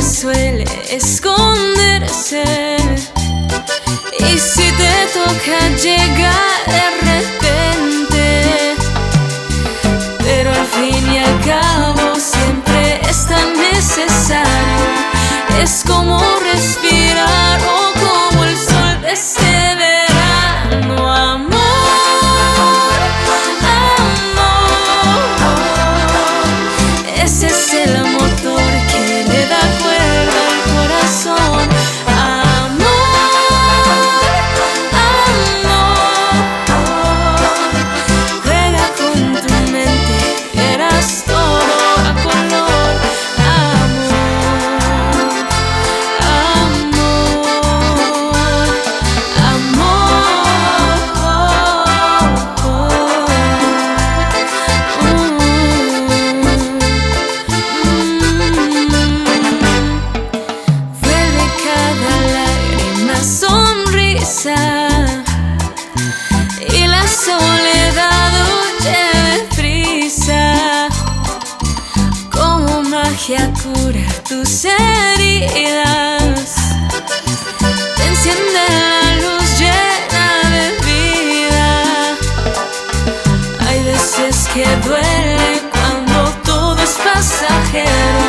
suele esconderse. Y si te toca llegar a magia cura tus heridas, te enciende la luz llena de vida. Hay veces que duele cuando todo es pasajero,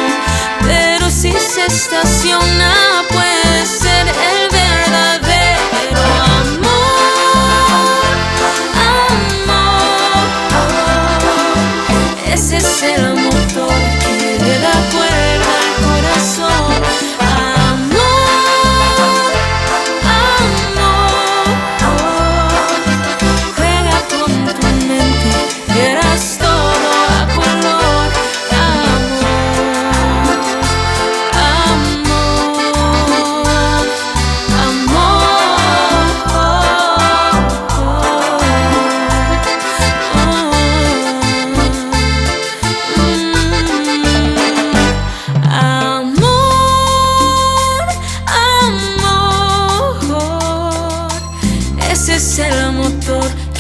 pero si se estaciona puede ser el verdadero amor, amor. Ese es el motor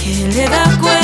que le da cuerda.